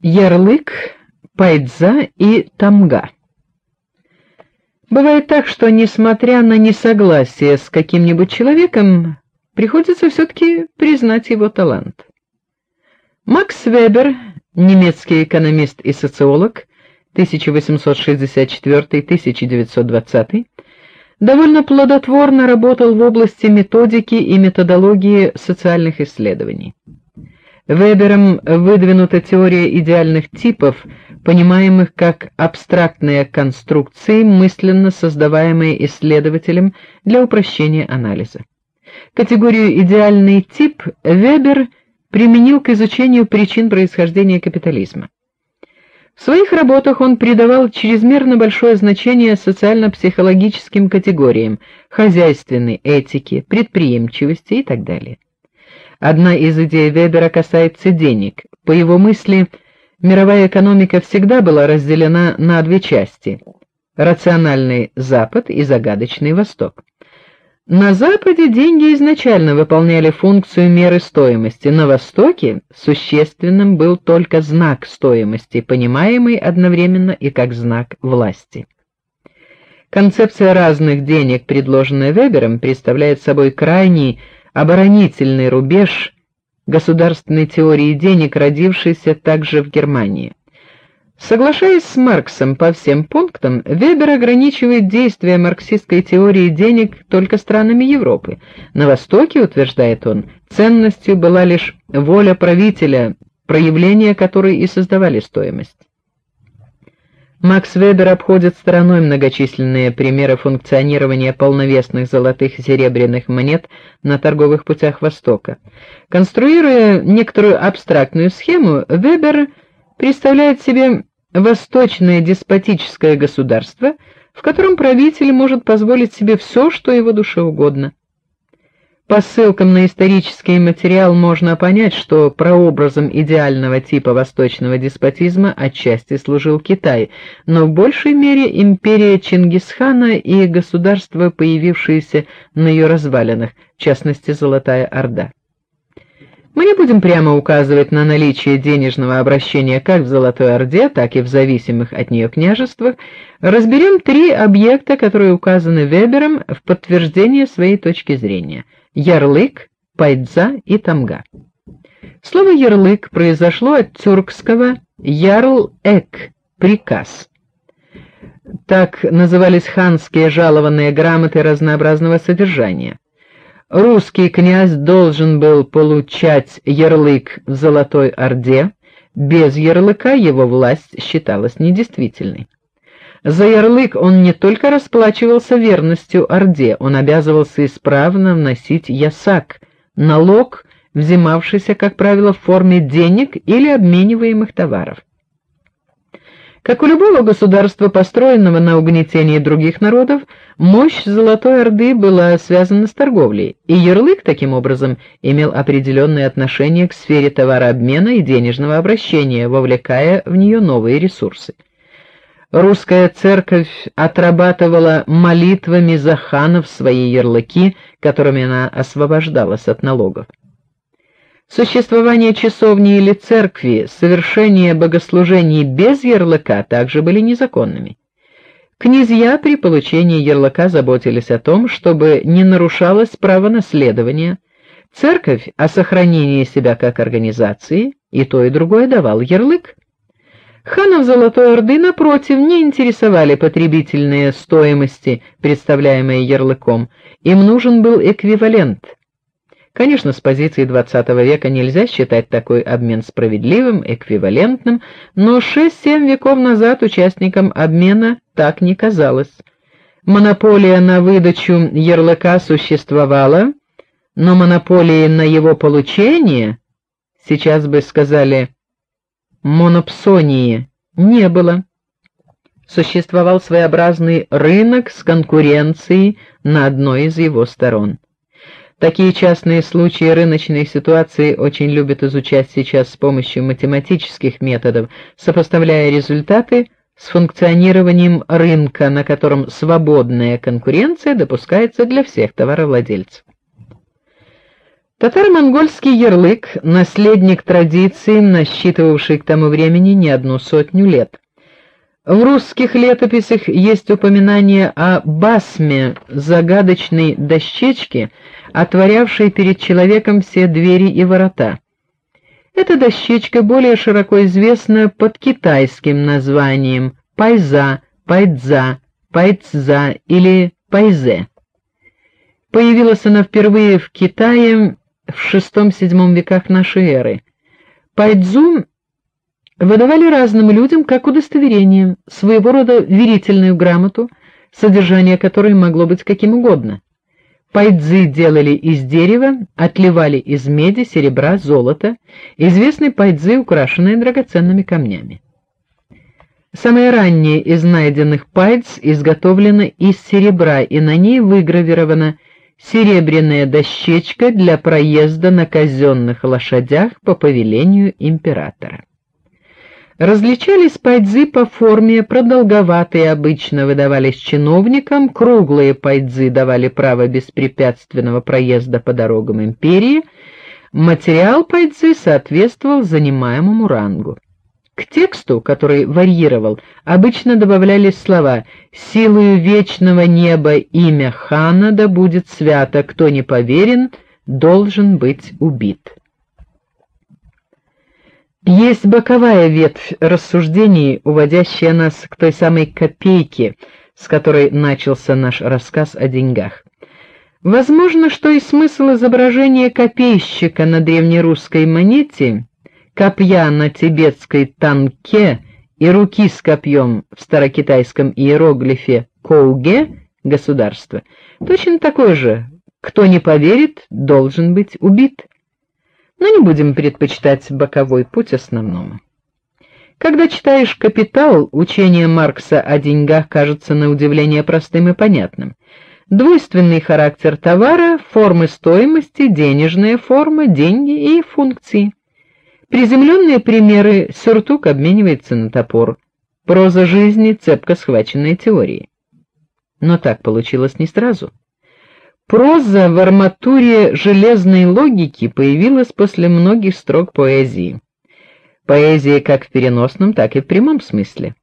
Ярлык, пайдза и тамга. Бывает так, что несмотря на несогласие с каким-нибудь человеком, приходится все таки признать его талант. Макс Вебер, немецкий экономист и социолог 1864-1920, довольно плодотворно работал в области методики и методологии социальных исследований. Вебером выдвинута теория идеальных типов, понимаемых как абстрактные конструкции, мысленно создаваемые исследователем для упрощения анализа. Категорию идеальный тип Вебер применил к изучению причин происхождения капитализма. В своих работах он придавал чрезмерно большое значение социально-психологическим категориям: хозяйственной этике, предприимчивости и так далее. Одна из идей Вебера касается денег. По его мысли, мировая экономика всегда была разделена на две части: рациональный Запад и загадочный Восток. На Западе деньги изначально выполняли функцию меры стоимости, на Востоке существенным был только знак стоимости, понимаемый одновременно и как знак власти. Концепция разных денег, предложенная Вебером, представляет собой крайний оборонительный рубеж государственной теории денег, родившейся также в Германии. Соглашаясь с Марксом по всем пунктам, Вебер ограничивает действие марксистской теории денег только странами Европы. На Востоке, утверждает он, ценностью была лишь воля правителя, проявления которой и создавали стоимость. Макс Вебер обходит стороной многочисленные примеры функционирования полновесных золотых и серебряных монет на торговых путях Востока. Конструируя некоторую абстрактную схему, Вебер представляет себе восточное деспотическое государство, в котором правитель может позволить себе все, что его душе угодно. По ссылкам на исторический материал можно понять, что прообразом идеального типа восточного деспотизма отчасти служил Китай, но в большей мере империя Чингисхана и государства, появившиеся на ее развалинах, в частности Золотая Орда. Мы не будем прямо указывать на наличие денежного обращения как в Золотой Орде, так и в зависимых от нее княжествах. Разберем три объекта, которые указаны Вебером в подтверждение своей точки зрения ярлык, пайдза и тамга. Слово ярлык произошло от тюркского ярл-эк приказ. Так назывались ханские жалованные грамоты разнообразного содержания. Русский князь должен был получать ярлык в Золотой Орде, без ярлыка его власть считалась недействительной. За ярлык он не только расплачивался верностью орде, он обязывался исправно вносить ясак, налог, взимавшийся, как правило, в форме денег или обмениваемых товаров. Как у любого государства, построенного на угнетении других народов, мощь Золотой Орды была связана с торговлей, и ярлык таким образом имел определенное отношение к сфере товарообмена и денежного обращения, вовлекая в нее новые ресурсы. Русская церковь отрабатывала молитвами за ханов свои ярлыки, которыми она освобождалась от налогов. Существование часовни или церкви, совершение богослужений без ярлыка также были незаконными. Князья при получении ярлыка заботились о том, чтобы не нарушалось право наследования. Церковь о сохранении себя как организации, и то и другое давал ярлык. Ханов Золотой Орды напротив не интересовали потребительные стоимости, представляемые ярлыком. Им нужен был эквивалент. Конечно, с позиции XX века нельзя считать такой обмен справедливым, эквивалентным, но 6-7 веков назад участникам обмена так не казалось. Монополия на выдачу ярлыка существовала, но монополии на его получение, сейчас бы сказали, монопсонии не было. Существовал своеобразный рынок с конкуренцией на одной из его сторон. Такие частные случаи рыночной ситуации очень любят изучать сейчас с помощью математических методов, сопоставляя результаты с функционированием рынка, на котором свободная конкуренция допускается для всех товаровладельцев. Татаро-монгольский ярлык наследник традиции, насчитывавший к тому времени не одну сотню лет. В русских летописях есть упоминание о басме, загадочной дощечке, отворявшей перед человеком все двери и ворота. Эта дощечка более широко известна под китайским названием пайза, пайдза, пайцза или пайзе. Появилась она впервые в Китае в VI-VII веках нашей эры. Пайдзу выдавали разным людям как удостоверение, своего рода верительную грамоту, содержание которой могло быть каким угодно. Пайдзы делали из дерева, отливали из меди, серебра, золота. Известны пайдзы, украшенные драгоценными камнями. Самое раннее из найденных пайдз изготовлено из серебра, и на ней выгравирована серебряная дощечка для проезда на казенных лошадях по повелению императора. Различались пайдзы по форме, продолговатые обычно выдавались чиновникам, круглые пайдзы давали право беспрепятственного проезда по дорогам империи. Материал пайдзы соответствовал занимаемому рангу. К тексту, который варьировал, обычно добавлялись слова: "Силою вечного неба имя хана да будет свято, кто не поверен, должен быть убит". Есть боковая ветвь рассуждений, уводящая нас к той самой копейке, с которой начался наш рассказ о деньгах. Возможно, что и смысл изображения копейщика на древнерусской монете копья на тибетской танке и руки с копьем в старокитайском иероглифе коуге государство точно такой же. Кто не поверит, должен быть убит. Но не будем предпочитать боковой путь основному. Когда читаешь Капитал, учение Маркса о деньгах кажется на удивление простым и понятным. Двойственный характер товара, формы стоимости, денежная форма, деньги и функции. Приземленные примеры сюртук обменивается на топор. Проза жизни цепко схваченная теорией. Но так получилось не сразу. Проза в арматуре железной логики появилась после многих строк поэзии. Поэзия как в переносном, так и в прямом смысле.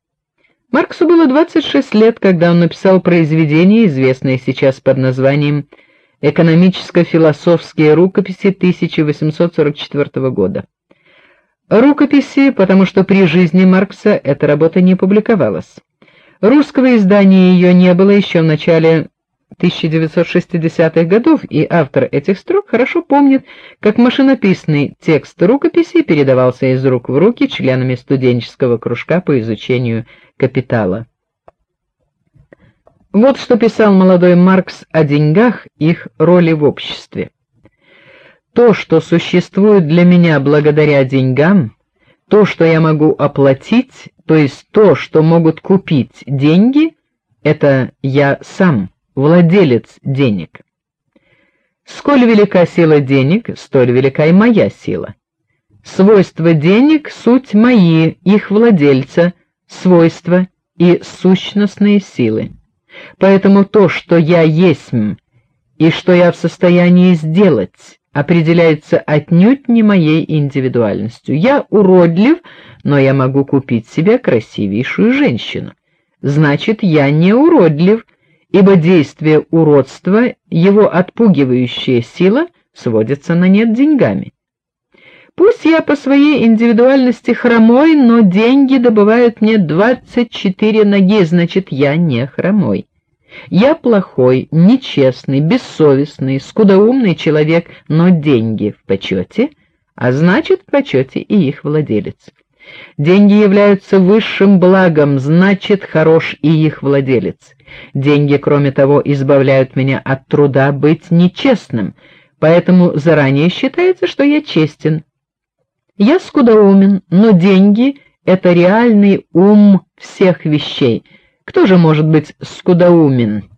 Марксу было 26 лет, когда он написал произведение, известное сейчас под названием Экономическо-философские рукописи 1844 года. Рукописи, потому что при жизни Маркса эта работа не публиковалась. Русского издания ее не было еще в начале 1960-х годов, и автор этих строк хорошо помнит, как машинописный текст рукописи передавался из рук в руки членами студенческого кружка по изучению капитала. Вот что писал молодой Маркс о деньгах, их роли в обществе. То, что существует для меня благодаря деньгам, то, что я могу оплатить, то есть то, что могут купить деньги, это я сам, владелец денег. Сколь велика сила денег, столь велика и моя сила. Свойства денег суть мои, их владельца, свойства и сущностные силы. Поэтому то, что я есть и что я в состоянии сделать, определяется отнюдь не моей индивидуальностью. Я уродлив, но я могу купить себе красивейшую женщину. Значит, я не уродлив, ибо действие уродства, его отпугивающая сила сводится на нет деньгами. Пусть я по своей индивидуальности хромой, но деньги добывают мне 24 ноги, значит, я не хромой. Я плохой, нечестный, бессовестный, скудоумный человек, но деньги в почете, а значит, в почете и их владелец. Деньги являются высшим благом, значит, хорош и их владелец. Деньги, кроме того, избавляют меня от труда быть нечестным, поэтому заранее считается, что я честен. Я скудоумен, но деньги это реальный ум всех вещей. Кто же может быть скудоумен?